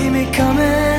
keep me coming.